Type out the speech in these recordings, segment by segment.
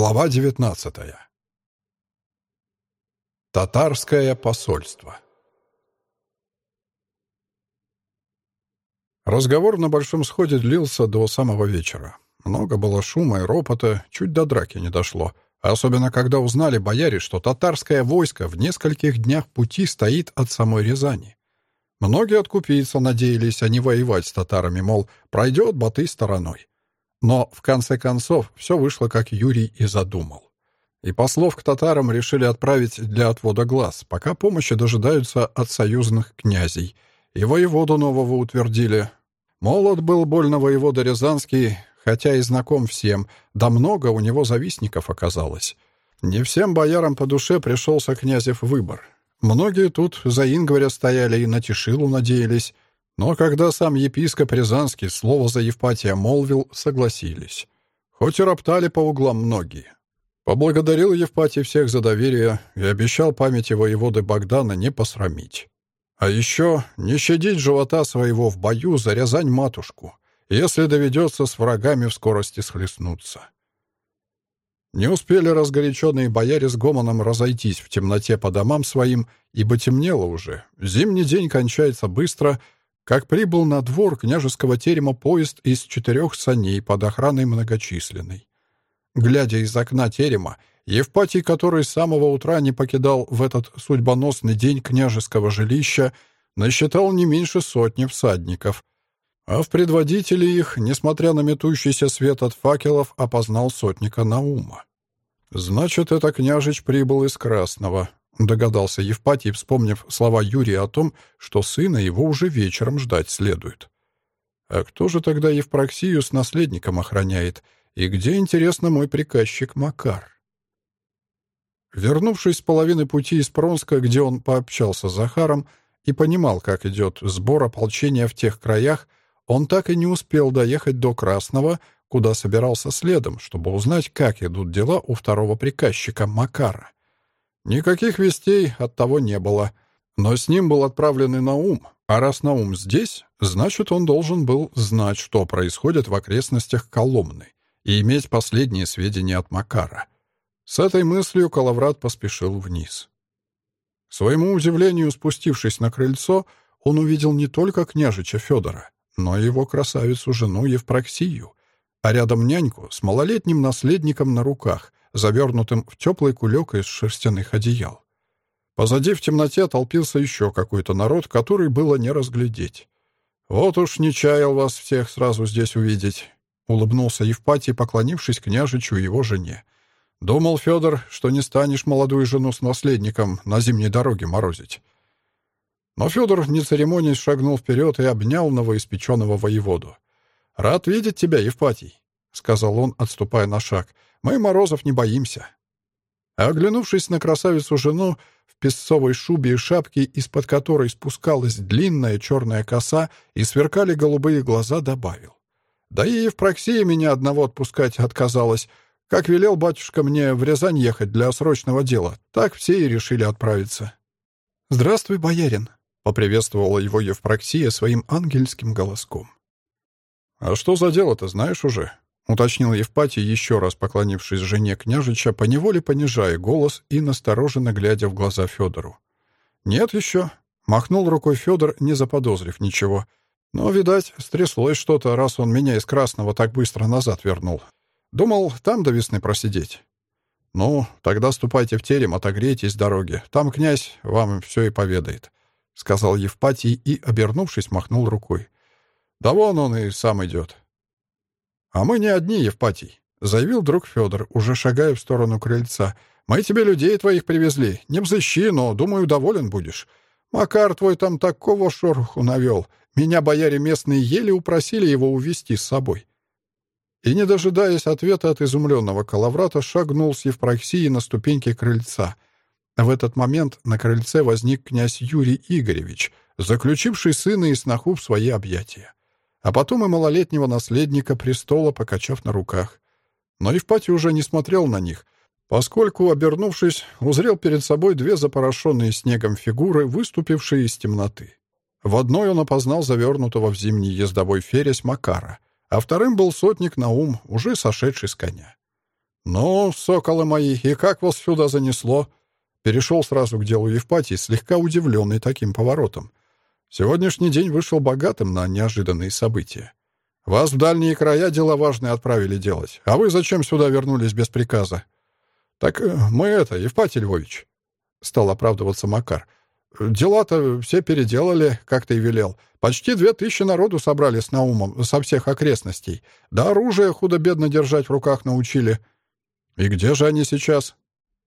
Глава 19. Татарское посольство. Разговор на большом сходе длился до самого вечера. Много было шума и ропота, чуть до драки не дошло. Особенно, когда узнали бояре, что татарское войско в нескольких днях пути стоит от самой Рязани. Многие откупиться надеялись, а не воевать с татарами, мол, пройдет Баты стороной. Но, в конце концов, все вышло, как Юрий и задумал. И послов к татарам решили отправить для отвода глаз, пока помощи дожидаются от союзных князей. И воеводу нового утвердили. Молод был больно воевода Рязанский, хотя и знаком всем, да много у него завистников оказалось. Не всем боярам по душе пришелся князев выбор. Многие тут за Ингваря стояли и на Тишилу надеялись, но когда сам епископ Рязанский слово за Евпатия молвил, согласились. Хоть и роптали по углам многие. Поблагодарил Евпатий всех за доверие и обещал памяти воеводы Богдана не посрамить. А еще не щадить живота своего в бою за Рязань-матушку, если доведется с врагами в скорости схлестнуться. Не успели разгоряченные бояре с гомоном разойтись в темноте по домам своим, ибо темнело уже. Зимний день кончается быстро — как прибыл на двор княжеского терема поезд из четырех саней под охраной многочисленной. Глядя из окна терема, Евпатий, который с самого утра не покидал в этот судьбоносный день княжеского жилища, насчитал не меньше сотни всадников, а в предводителе их, несмотря на метущийся свет от факелов, опознал сотника Наума. Значит, это княжич прибыл из Красного, Догадался Евпатий, вспомнив слова Юрия о том, что сына его уже вечером ждать следует. А кто же тогда Евпроксию с наследником охраняет? И где, интересно, мой приказчик Макар? Вернувшись с половины пути из Пронска, где он пообщался с Захаром и понимал, как идет сбор ополчения в тех краях, он так и не успел доехать до Красного, куда собирался следом, чтобы узнать, как идут дела у второго приказчика Макара. Никаких вестей от того не было. Но с ним был отправлен и Наум. А раз Наум здесь, значит, он должен был знать, что происходит в окрестностях Коломны и иметь последние сведения от Макара. С этой мыслью Калаврат поспешил вниз. К своему удивлению, спустившись на крыльцо, он увидел не только княжича Федора, но и его красавицу-жену Евпроксию, а рядом няньку с малолетним наследником на руках, завернутым в теплый кулек из шерстяных одеял. Позади в темноте толпился еще какой-то народ, который было не разглядеть. «Вот уж не чаял вас всех сразу здесь увидеть», — улыбнулся Евпатий, поклонившись княжичу и его жене. «Думал, Федор, что не станешь молодую жену с наследником на зимней дороге морозить». Но Федор, не церемонясь, шагнул вперед и обнял новоиспеченного воеводу. «Рад видеть тебя, Евпатий», — сказал он, отступая на шаг. Мы морозов не боимся». А оглянувшись на красавицу-жену в песцовой шубе и шапке, из-под которой спускалась длинная черная коса и сверкали голубые глаза, добавил. «Да и Евпроксия меня одного отпускать отказалась. Как велел батюшка мне в Рязань ехать для срочного дела, так все и решили отправиться». «Здравствуй, боярин», — поприветствовала его Евпроксия своим ангельским голоском. «А что за дело-то, знаешь уже?» Уточнил Евпатий, еще раз поклонившись жене княжича, поневоле понижая голос и настороженно глядя в глаза Федору. «Нет еще», — махнул рукой Федор, не заподозрив ничего. «Но, видать, стряслось что-то, раз он меня из Красного так быстро назад вернул. Думал, там до весны просидеть». «Ну, тогда ступайте в терем, отогрейтесь дороги. Там князь вам все и поведает», — сказал Евпатий и, обернувшись, махнул рукой. «Да вон он и сам идет». «А мы не одни, Евпатий», — заявил друг Федор, уже шагая в сторону крыльца. «Мы тебе людей твоих привезли. Не взыщи, но, думаю, доволен будешь. Макар твой там такого шороху навел. Меня бояре местные еле упросили его увести с собой». И, не дожидаясь ответа от изумленного Калаврата, шагнул с Евпроксией на ступеньки крыльца. В этот момент на крыльце возник князь Юрий Игоревич, заключивший сына и сноху в свои объятия а потом и малолетнего наследника престола, покачав на руках. Но Евпатий уже не смотрел на них, поскольку, обернувшись, узрел перед собой две запорошенные снегом фигуры, выступившие из темноты. В одной он опознал завернутого в зимний ездовой фересь Макара, а вторым был сотник Наум, уже сошедший с коня. «Ну, соколы мои, и как вас сюда занесло?» Перешел сразу к делу Евпатий, слегка удивленный таким поворотом. Сегодняшний день вышел богатым на неожиданные события. Вас в дальние края дела важные отправили делать, а вы зачем сюда вернулись без приказа? Так э, мы это, Евпатий Львович, — стал оправдываться Макар. Дела-то все переделали, как ты и велел. Почти две тысячи народу собрали с Наумом со всех окрестностей. Да оружие худо-бедно держать в руках научили. И где же они сейчас?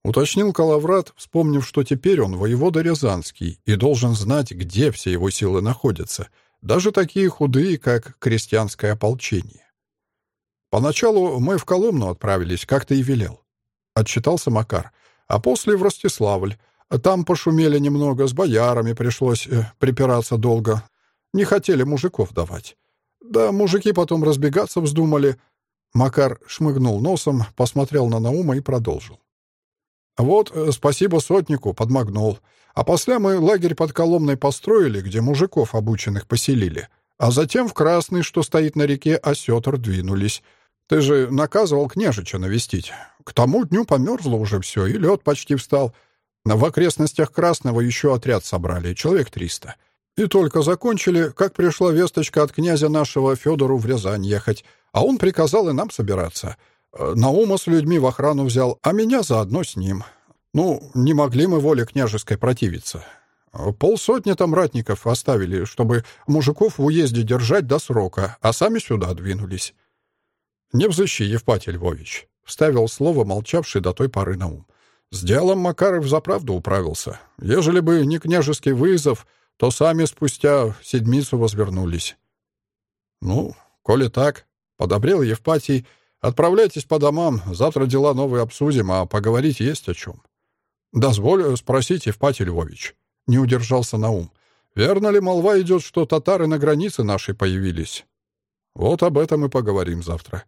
Уточнил Калаврат, вспомнив, что теперь он воевода Рязанский и должен знать, где все его силы находятся, даже такие худые, как крестьянское ополчение. «Поначалу мы в Коломну отправились, как ты и велел», — отчитался Макар, «а после в Ростиславль. Там пошумели немного, с боярами пришлось э, припираться долго. Не хотели мужиков давать. Да мужики потом разбегаться вздумали». Макар шмыгнул носом, посмотрел на Наума и продолжил. Вот, э, спасибо сотнику, подмогнул. А после мы лагерь под Коломной построили, где мужиков обученных поселили. А затем в Красный, что стоит на реке, осетр двинулись. Ты же наказывал княжича навестить. К тому дню померзло уже все, и лед почти встал. В окрестностях Красного еще отряд собрали, человек триста. И только закончили, как пришла весточка от князя нашего Федору в Рязань ехать, а он приказал и нам собираться — Наума с людьми в охрану взял, а меня заодно с ним. Ну, не могли мы воле княжеской противиться. Полсотни там ратников оставили, чтобы мужиков в уезде держать до срока, а сами сюда двинулись. «Не взыщи, Евпатий Львович», — вставил слово, молчавший до той поры Наум. «С делом Макаров заправду управился. Ежели бы не княжеский вызов, то сами спустя седмицу возвернулись». «Ну, коли так», — подобрел Евпатий, — Отправляйтесь по домам, завтра дела новые обсудим, а поговорить есть о чем. Дозволю спросить, Евпатий Львович. Не удержался на ум. Верно ли молва идет, что татары на границе нашей появились? Вот об этом и поговорим завтра.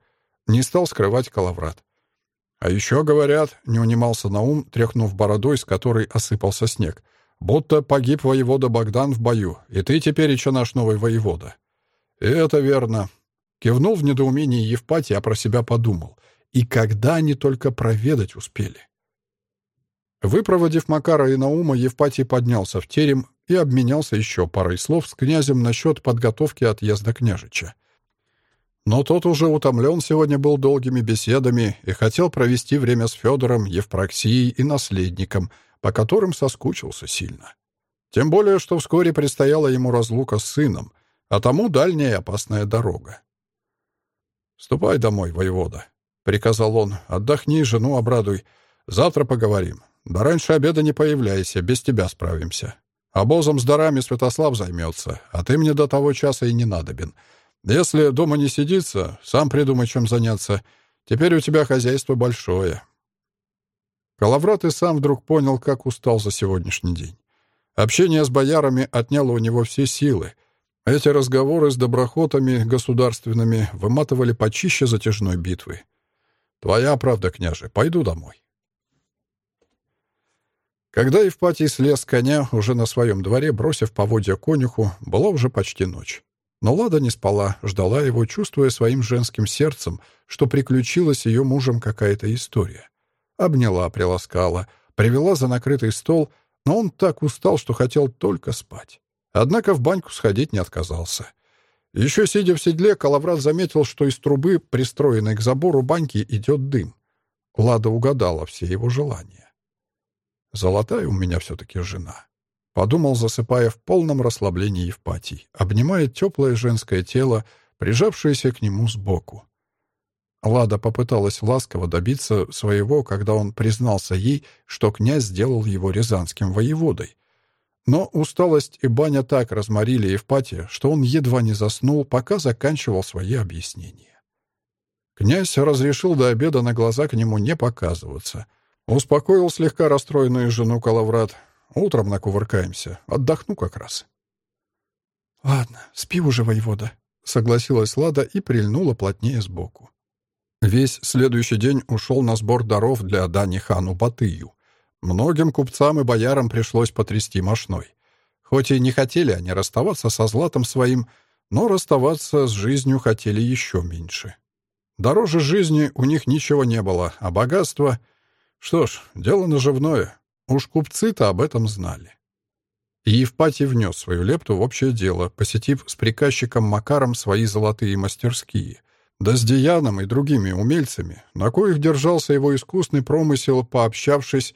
Не стал скрывать Калаврат. А еще говорят, не унимался Наум, тряхнув бородой, с которой осыпался снег, будто погиб воевода Богдан в бою, и ты теперь еще наш новый воевода. И это верно. Кивнул в недоумении Евпатий, а про себя подумал. И когда они только проведать успели? Выпроводив Макара и Наума, Евпатий поднялся в терем и обменялся еще парой слов с князем насчет подготовки отъезда княжича. Но тот уже утомлен сегодня был долгими беседами и хотел провести время с Федором, Евпроксией и наследником, по которым соскучился сильно. Тем более, что вскоре предстояла ему разлука с сыном, а тому дальняя и опасная дорога. «Ступай домой, воевода», — приказал он. «Отдохни, жену обрадуй. Завтра поговорим. Да раньше обеда не появляйся, без тебя справимся. Обозом с дарами Святослав займется, а ты мне до того часа и не надобен. Если дома не сидится, сам придумай, чем заняться. Теперь у тебя хозяйство большое». Калаврат и сам вдруг понял, как устал за сегодняшний день. Общение с боярами отняло у него все силы — эти разговоры с доброхотами государственными выматывали почище затяжной битвы. «Твоя правда, княже, пойду домой». Когда Евпатий слез с коня, уже на своем дворе, бросив поводья конюху, была уже почти ночь. Но Лада не спала, ждала его, чувствуя своим женским сердцем, что приключилась ее мужем какая-то история. Обняла, приласкала, привела за накрытый стол, но он так устал, что хотел только спать. Однако в баньку сходить не отказался. Еще сидя в седле, Калаврат заметил, что из трубы, пристроенной к забору баньки, идет дым. Лада угадала все его желания. «Золотая у меня все-таки жена», — подумал, засыпая в полном расслаблении Евпатий, обнимая теплое женское тело, прижавшееся к нему сбоку. Лада попыталась ласково добиться своего, когда он признался ей, что князь сделал его рязанским воеводой, но усталость и баня так разморили Евпатия, что он едва не заснул, пока заканчивал свои объяснения. Князь разрешил до обеда на глаза к нему не показываться. Успокоил слегка расстроенную жену Калаврат. «Утром накувыркаемся. Отдохну как раз». «Ладно, спи уже, воевода», — согласилась Лада и прильнула плотнее сбоку. Весь следующий день ушел на сбор даров для дани хану Батыю. Многим купцам и боярам пришлось потрясти мошной. Хоть и не хотели они расставаться со златом своим, но расставаться с жизнью хотели еще меньше. Дороже жизни у них ничего не было, а богатство... Что ж, дело наживное. Уж купцы-то об этом знали. И Евпатий внес свою лепту в общее дело, посетив с приказчиком Макаром свои золотые мастерские. Да с Дияном и другими умельцами, на коих держался его искусный промысел, пообщавшись,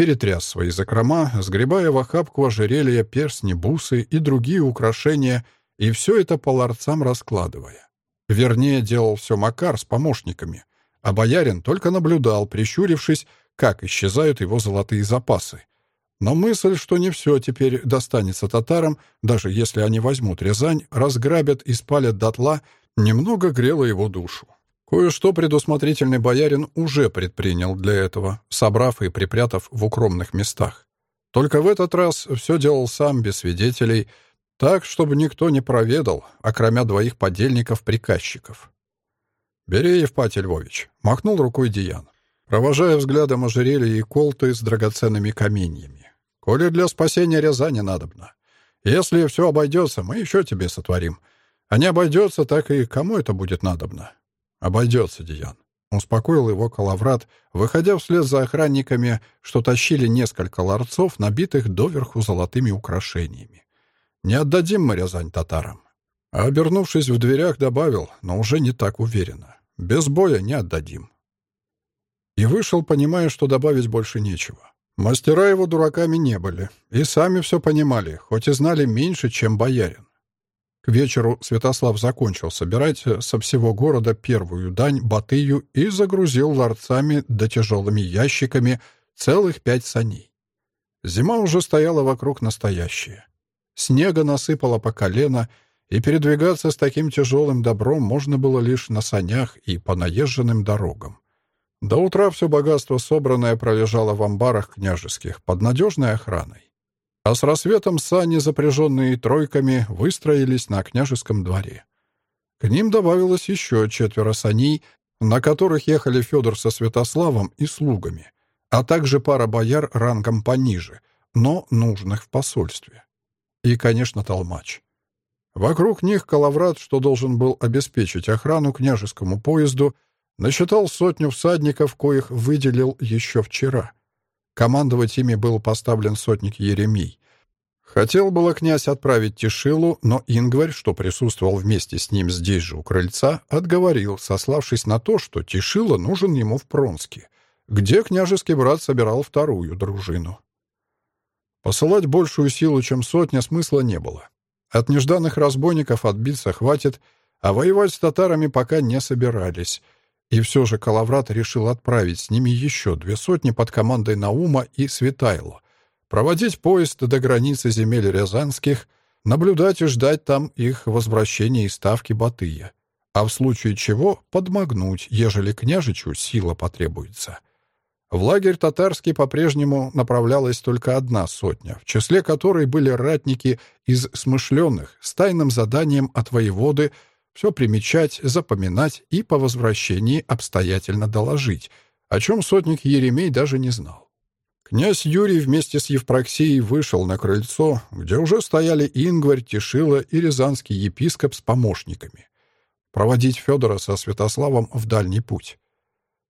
перетряс свои закрома, сгребая в охапку ожерелья, перстни, бусы и другие украшения, и все это по ларцам раскладывая. Вернее, делал все Макар с помощниками, а боярин только наблюдал, прищурившись, как исчезают его золотые запасы. Но мысль, что не все теперь достанется татарам, даже если они возьмут Рязань, разграбят и спалят дотла, немного грела его душу. Кое-что предусмотрительный боярин уже предпринял для этого, собрав и припрятав в укромных местах. Только в этот раз все делал сам, без свидетелей, так, чтобы никто не проведал, окромя двоих подельников-приказчиков. «Бери, Евпатий Львович», — махнул рукой Диян, провожая взглядом ожерелья и колты с драгоценными каменьями. «Коли для спасения Рязани надобно. Если все обойдется, мы еще тебе сотворим. А не обойдется, так и кому это будет надобно?» «Обойдется, Диян», — успокоил его Калаврат, выходя вслед за охранниками, что тащили несколько ларцов, набитых доверху золотыми украшениями. «Не отдадим мы Рязань татарам». А обернувшись в дверях, добавил, но уже не так уверенно. «Без боя не отдадим». И вышел, понимая, что добавить больше нечего. Мастера его дураками не были, и сами все понимали, хоть и знали меньше, чем боярин. Вечеру Святослав закончил собирать со всего города первую дань Батыю и загрузил ларцами да тяжелыми ящиками целых пять саней. Зима уже стояла вокруг настоящая. Снега насыпало по колено, и передвигаться с таким тяжелым добром можно было лишь на санях и по наезженным дорогам. До утра все богатство, собранное, пролежало в амбарах княжеских под надежной охраной. А с рассветом сани, запряженные тройками, выстроились на княжеском дворе. К ним добавилось еще четверо саней, на которых ехали Федор со Святославом и слугами, а также пара бояр рангом пониже, но нужных в посольстве. И, конечно, толмач. Вокруг них Калаврат, что должен был обеспечить охрану княжескому поезду, насчитал сотню всадников, коих выделил еще вчера — Командовать ими был поставлен сотник Еремей. Хотел было князь отправить Тишилу, но Ингварь, что присутствовал вместе с ним здесь же у крыльца, отговорил, сославшись на то, что Тишила нужен ему в Пронске, где княжеский брат собирал вторую дружину. Посылать большую силу, чем сотня, смысла не было. От нежданных разбойников отбиться хватит, а воевать с татарами пока не собирались — и все же Калаврат решил отправить с ними еще две сотни под командой Наума и Светайло, проводить поезд до границы земель Рязанских, наблюдать и ждать там их возвращения из ставки Батыя, а в случае чего подмогнуть, ежели княжичу сила потребуется. В лагерь татарский по-прежнему направлялась только одна сотня, в числе которой были ратники из смышленных с тайным заданием от воеводы — все примечать, запоминать и по возвращении обстоятельно доложить, о чем сотник Еремей даже не знал. Князь Юрий вместе с Евпроксией вышел на крыльцо, где уже стояли Ингварь, Тишила и рязанский епископ с помощниками. Проводить Федора со Святославом в дальний путь.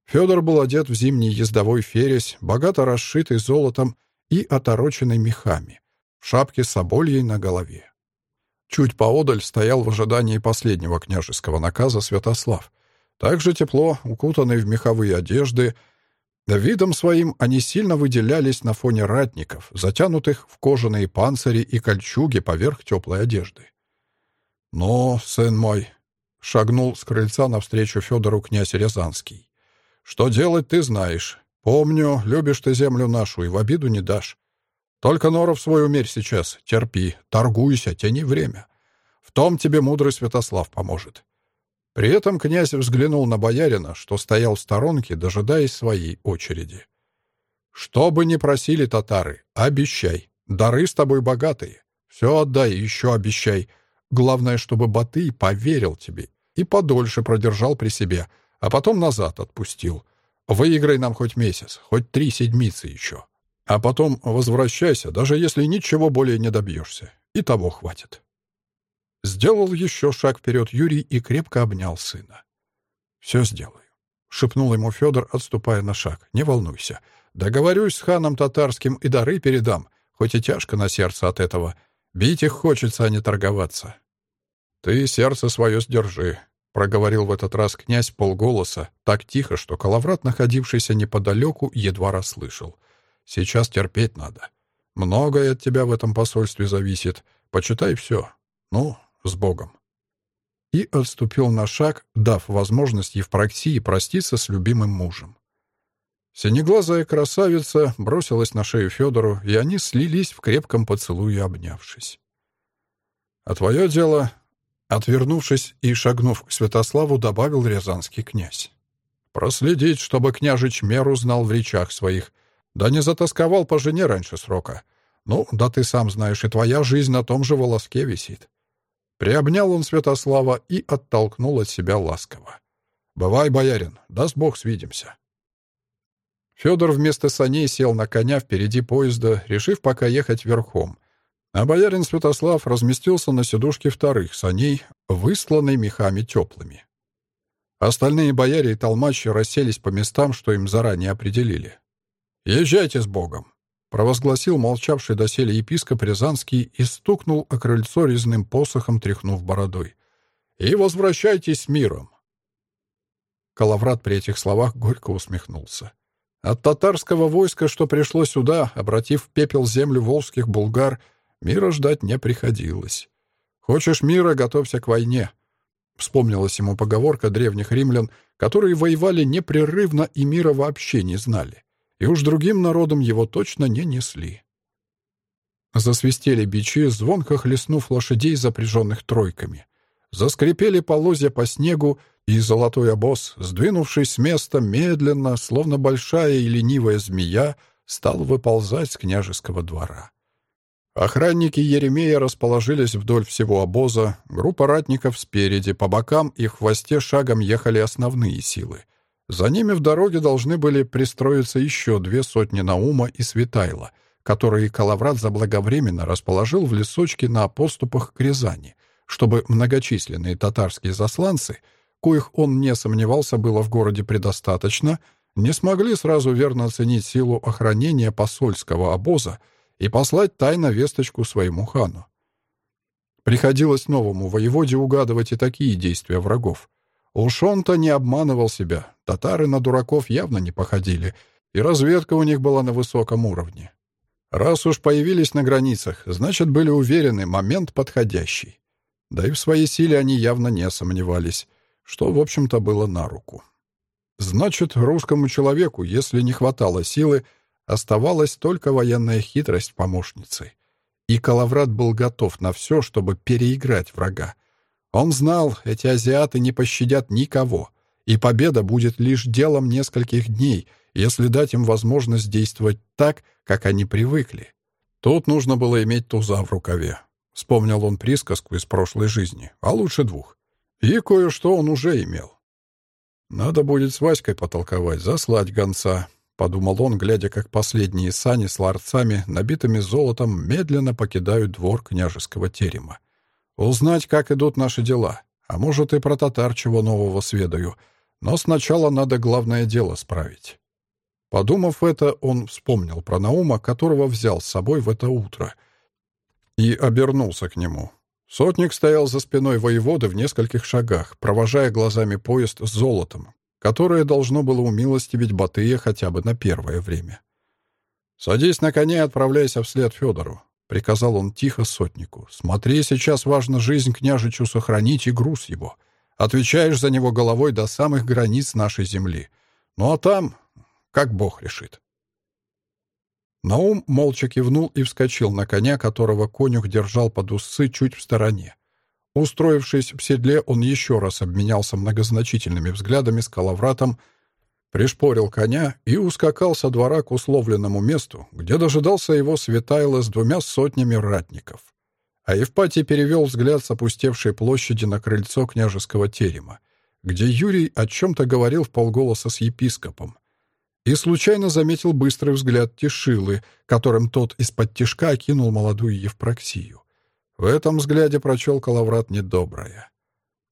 Федор был одет в зимний ездовой фересь, богато расшитый золотом и отороченный мехами, в шапке с обольей на голове. Чуть поодаль стоял в ожидании последнего княжеского наказа Святослав. Также тепло, укутанный в меховые одежды. Видом своим они сильно выделялись на фоне ратников, затянутых в кожаные панцири и кольчуги поверх теплой одежды. «Но, сын мой», — шагнул с крыльца навстречу Федору князь Рязанский, — «что делать ты знаешь. Помню, любишь ты землю нашу и в обиду не дашь. Только норов свой умерь сейчас, терпи, торгуйся, тяни время. В том тебе мудрый Святослав поможет». При этом князь взглянул на боярина, что стоял в сторонке, дожидаясь своей очереди. «Что бы ни просили татары, обещай. Дары с тобой богатые. Все отдай, еще обещай. Главное, чтобы Батый поверил тебе и подольше продержал при себе, а потом назад отпустил. Выиграй нам хоть месяц, хоть три седмицы еще. А потом возвращайся, даже если ничего более не добьешься. И того хватит. Сделал еще шаг вперед Юрий и крепко обнял сына. «Все сделаю», — шепнул ему Федор, отступая на шаг. «Не волнуйся. Договорюсь с ханом татарским и дары передам, хоть и тяжко на сердце от этого. Бить их хочется, а не торговаться». «Ты сердце свое сдержи», — проговорил в этот раз князь полголоса, так тихо, что Калаврат, находившийся неподалеку, едва расслышал. «Сейчас терпеть надо. Многое от тебя в этом посольстве зависит. Почитай все. Ну, с Богом» и отступил на шаг, дав возможность Евпроксии проститься с любимым мужем. Синеглазая красавица бросилась на шею Федору, и они слились в крепком поцелуе, обнявшись. «А твое дело...» Отвернувшись и шагнув к Святославу, добавил рязанский князь. «Проследить, чтобы княжич меру знал в речах своих, да не затасковал по жене раньше срока. Ну, да ты сам знаешь, и твоя жизнь на том же волоске висит. Приобнял он Святослава и оттолкнул от себя ласково. «Бывай, боярин, даст Бог, свидимся». Федор вместо саней сел на коня впереди поезда, решив пока ехать верхом. А боярин Святослав разместился на сидушке вторых саней, выстланной мехами теплыми. Остальные бояре и толмачи расселись по местам, что им заранее определили. «Езжайте с Богом!» провозгласил молчавший доселе епископ Рязанский и стукнул о крыльцо резным посохом, тряхнув бородой. «И возвращайтесь с миром!» Калаврат при этих словах горько усмехнулся. От татарского войска, что пришло сюда, обратив в пепел землю волжских булгар, мира ждать не приходилось. «Хочешь мира, готовься к войне», — вспомнилась ему поговорка древних римлян, которые воевали непрерывно и мира вообще не знали и уж другим народам его точно не несли. Засвистели бичи, звонко хлестнув лошадей, запряженных тройками. Заскрипели полозья по снегу, и золотой обоз, сдвинувшись с места, медленно, словно большая и ленивая змея, стал выползать с княжеского двора. Охранники Еремея расположились вдоль всего обоза, группа ратников спереди, по бокам и хвосте шагом ехали основные силы. За ними в дороге должны были пристроиться еще две сотни Наума и Светайла, которые Калаврат заблаговременно расположил в лесочке на поступах к Рязани, чтобы многочисленные татарские засланцы, коих он не сомневался было в городе предостаточно, не смогли сразу верно оценить силу охранения посольского обоза и послать тайно весточку своему хану. Приходилось новому воеводе угадывать и такие действия врагов. Уж он-то не обманывал себя. Татары на дураков явно не походили, и разведка у них была на высоком уровне. Раз уж появились на границах, значит, были уверены, момент подходящий. Да и в своей силе они явно не сомневались, что, в общем-то, было на руку. Значит, русскому человеку, если не хватало силы, оставалась только военная хитрость помощницы. И Калаврат был готов на все, чтобы переиграть врага, он знал, эти азиаты не пощадят никого, и победа будет лишь делом нескольких дней, если дать им возможность действовать так, как они привыкли. Тут нужно было иметь туза в рукаве. Вспомнил он присказку из прошлой жизни, а лучше двух. И кое-что он уже имел. «Надо будет с Васькой потолковать, заслать гонца», — подумал он, глядя, как последние сани с ларцами, набитыми золотом, медленно покидают двор княжеского терема. Узнать, как идут наши дела. А может, и про татар чего нового сведаю. Но сначала надо главное дело справить. Подумав это, он вспомнил про Наума, которого взял с собой в это утро, и обернулся к нему. Сотник стоял за спиной воеводы в нескольких шагах, провожая глазами поезд с золотом, которое должно было умилостивить Батыя хотя бы на первое время. «Садись на коня и отправляйся вслед Федору. Приказал он тихо сотнику. «Смотри, сейчас важно жизнь княжичу сохранить и груз его. Отвечаешь за него головой до самых границ нашей земли. Ну а там, как Бог решит». Наум молча кивнул и вскочил на коня, которого конюх держал под усы чуть в стороне. Устроившись в седле, он еще раз обменялся многозначительными взглядами с Калавратом, пришпорил коня и ускакал со двора к условленному месту, где дожидался его Светайло с двумя сотнями ратников. А Евпатий перевел взгляд с опустевшей площади на крыльцо княжеского терема, где Юрий о чем-то говорил в полголоса с епископом, и случайно заметил быстрый взгляд Тишилы, которым тот из-под тишка окинул молодую Евпроксию. В этом взгляде прочел Калаврат недоброе.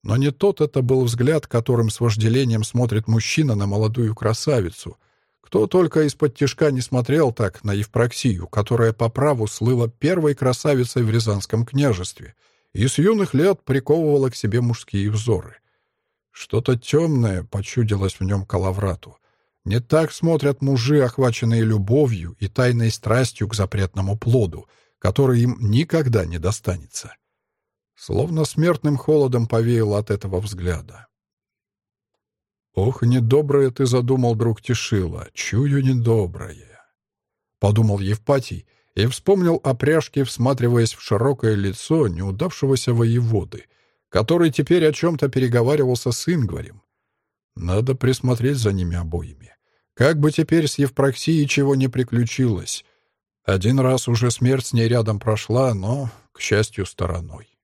Но не тот это был взгляд, которым с вожделением смотрит мужчина на молодую красавицу. Кто только из-под тишка не смотрел так на Евпроксию, которая по праву слыла первой красавицей в Рязанском княжестве и с юных лет приковывала к себе мужские взоры. Что-то темное почудилось в нем Калаврату. Не так смотрят мужи, охваченные любовью и тайной страстью к запретному плоду, который им никогда не достанется. Словно смертным холодом повеяло от этого взгляда. «Ох, недоброе ты задумал, друг Тишила, чую недоброе», — подумал Евпатий и вспомнил о пряжке, всматриваясь в широкое лицо неудавшегося воеводы, который теперь о чем-то переговаривался с Ингварем. Надо присмотреть за ними обоими. Как бы теперь с Евпроксией чего не приключилось. Один раз уже смерть с ней рядом прошла, но, к счастью, стороной.